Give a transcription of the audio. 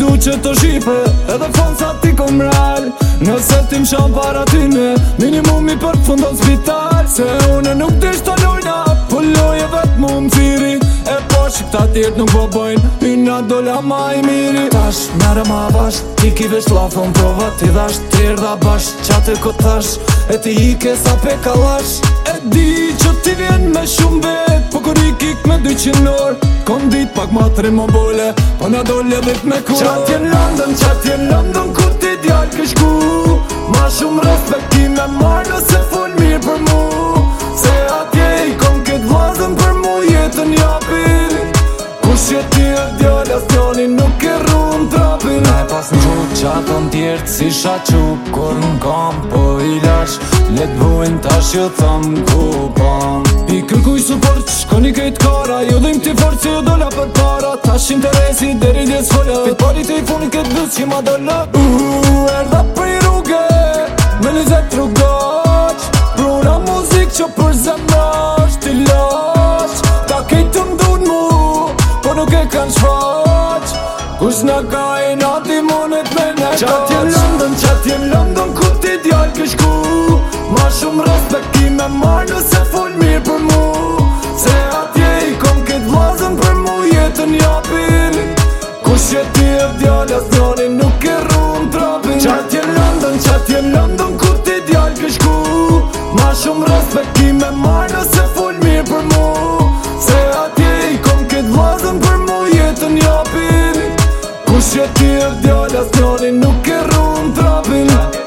du që të shipe Edhe fonë sa ti kom Nëse ti më shanë para tyne Minimumi për të fundon spital Se une nuk dish të lojna Po loje vetë mu më E po shik të nuk po bojnë Pina do la ma i miri Tash, mjarë ma bashk Ti ki vesh lafon prova Ti dash trir dha bashk Qatë e këtash E ti i ke sa pe kalash E di që ti vjen me shumë vet Po kër i kik me 200 pak ma tre më bole Pa po nga dole dhip me kur Qa t'jen London, qa t'jen London Ku ti djallë këshku Ma shumë respektime marrë Nëse full mirë për mu Se atje i kom këtë vazën Për mu jetën japin Kus që ti e djallë As t'joni nuk e rrën trapin Ne pas në qutë qatën tjertë Si shaqu kur në kam po i lash Let vojnë tash jo tham kupan I i support, shkoni kejt kara Jo dhim ti fort që jo dola për para Tash interesi deri djec folja Pit pari të i funi këtë dhuz që ma dola erda për i rrugë Me një zet rrugaq Bruna muzik që për zemrash Ti lash Ta kejt të mdun mu Po nuk e kanë shfaq Kus në kajnë, ati monet me në kaq Qatje London, qatje London Ku ti djallë kësh djallë as Nuk e rrumë tropin Qatë London, qatë London Kur ti djallë këshku Ma shumë rëspe ki me marrë nëse full mirë për mu Se atje i kom këtë vazën për mu jetën japin Kushe tjerë djallë Nuk e rrumë tropin Qatë London, qatë London